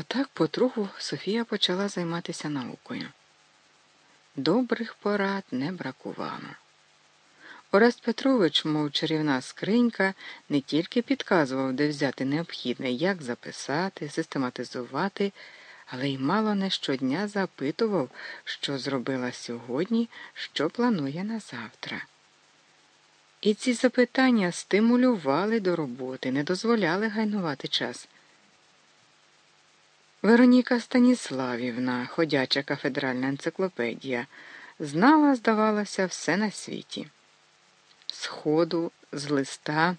Отак потроху Софія почала займатися наукою. Добрих порад не бракувало. Орест Петрович, мов чарівна скринька, не тільки підказував, де взяти необхідне, як записати, систематизувати, але й мало не щодня запитував, що зробила сьогодні, що планує на завтра. І ці запитання стимулювали до роботи, не дозволяли гайнувати час. Вероніка Станіславівна, ходяча кафедральна енциклопедія, знала, здавалося, все на світі. З ходу, з листа,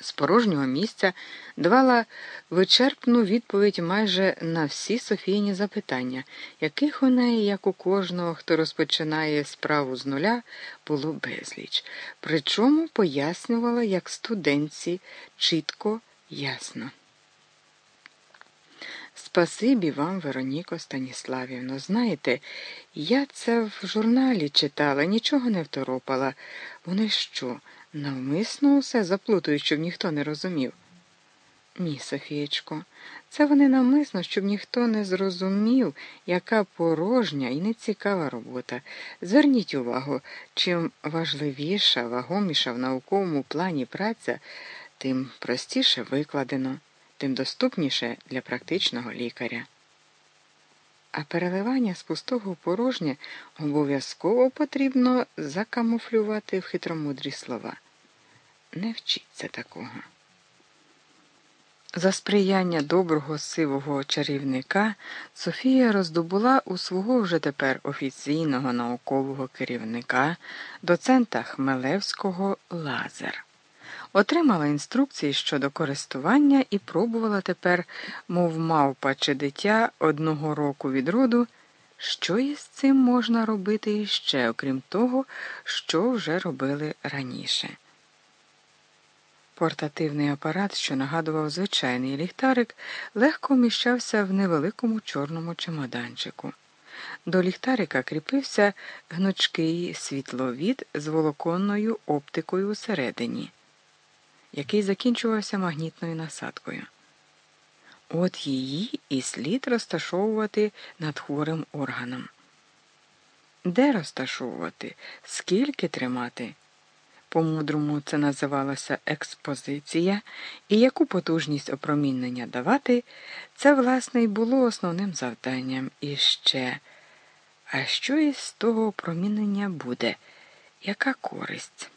з порожнього місця давала вичерпну відповідь майже на всі Софійні запитання, яких у неї, як у кожного, хто розпочинає справу з нуля, було безліч, причому пояснювала як студентці чітко, ясно. Спасибі вам, Вероніко Станіславівно. Знаєте, я це в журналі читала, нічого не второпала. Вони що, навмисно усе заплутують, щоб ніхто не розумів? Ні, Софієчко, це вони навмисно, щоб ніхто не зрозумів, яка порожня і нецікава робота. Зверніть увагу, чим важливіша, вагоміша в науковому плані праця, тим простіше викладено тим доступніше для практичного лікаря. А переливання з пустого в порожнє обов'язково потрібно закамуфлювати в хитромудрі слова. Не вчіться такого. За сприяння доброго сивого чарівника Софія роздобула у свого вже тепер офіційного наукового керівника, доцента Хмелевського Лазер отримала інструкції щодо користування і пробувала тепер, мов мавпа чи дитя одного року від роду, що із цим можна робити іще, окрім того, що вже робили раніше. Портативний апарат, що нагадував звичайний ліхтарик, легко вміщався в невеликому чорному чемоданчику. До ліхтарика кріпився гнучкий світловід з волоконною оптикою усередині який закінчувався магнітною насадкою. От її і слід розташовувати над хворим органом. Де розташовувати, скільки тримати? По-мудрому це називалося експозиція, і яку потужність опромінення давати, це, власне, і було основним завданням. І ще, а що із того опромінення буде? Яка користь?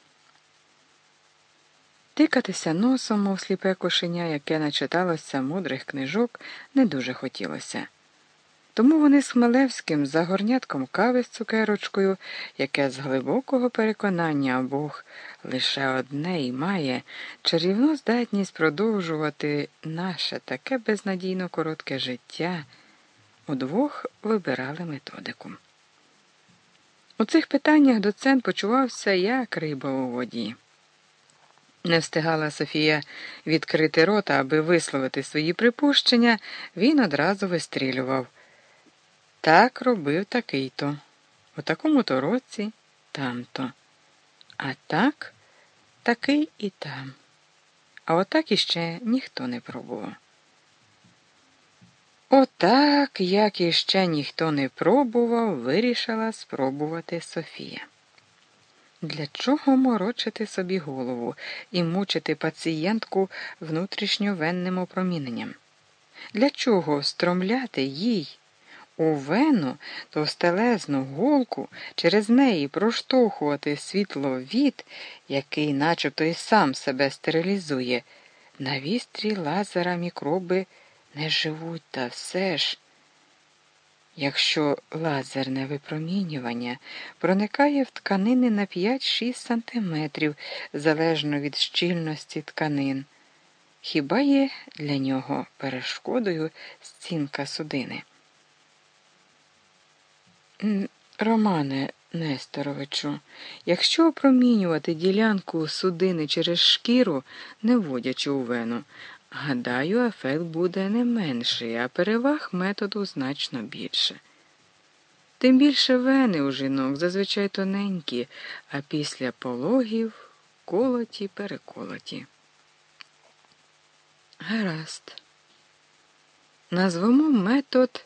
Тикатися носом, мов сліпе кошеня, яке начиталося мудрих книжок, не дуже хотілося. Тому вони з Хмелевським за горнятком кави з цукерочкою, яке з глибокого переконання обох лише одне і має, чарівну здатність продовжувати наше таке безнадійно коротке життя, удвох вибирали методику. У цих питаннях доцент почувався як риба у воді. Не встигала Софія відкрити рота, аби висловити свої припущення, він одразу вистрілював. Так робив такий то, у такому то році там-то. А так, такий і там. А отак іще ніхто не пробував. Отак, як іще ніхто не пробував, вирішила спробувати Софія. Для чого морочити собі голову і мучити пацієнтку внутрішньовенним опроміненням? Для чого стромляти їй у вену товстелезну голку, через неї проштовхувати світловід, який начебто і сам себе стерилізує? На вістрі лазера мікроби не живуть, та все ж. Якщо лазерне випромінювання проникає в тканини на 5-6 см залежно від щільності тканин, хіба є для нього перешкодою стінка судини? Романе Несторовичу, якщо опромінювати ділянку судини через шкіру, не вводячи у вену, Гадаю, ефект буде не менший, а переваг методу значно більше. Тим більше вени у жінок зазвичай тоненькі, а після пологів колоті переколоті. Гаразд. Назвемо метод